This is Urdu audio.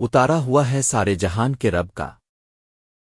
اتارا ہوا ہے سارے جہان کے رب کا۔